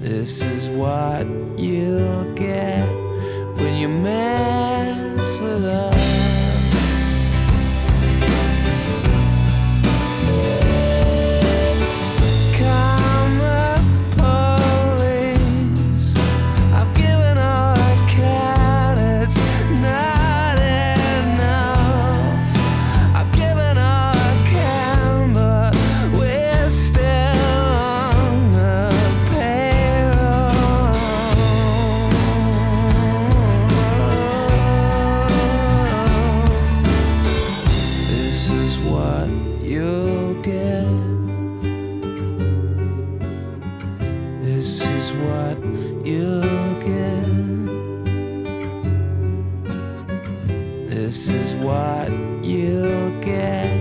This is what you'll get when you mess with us. This is what you get. This is what you get.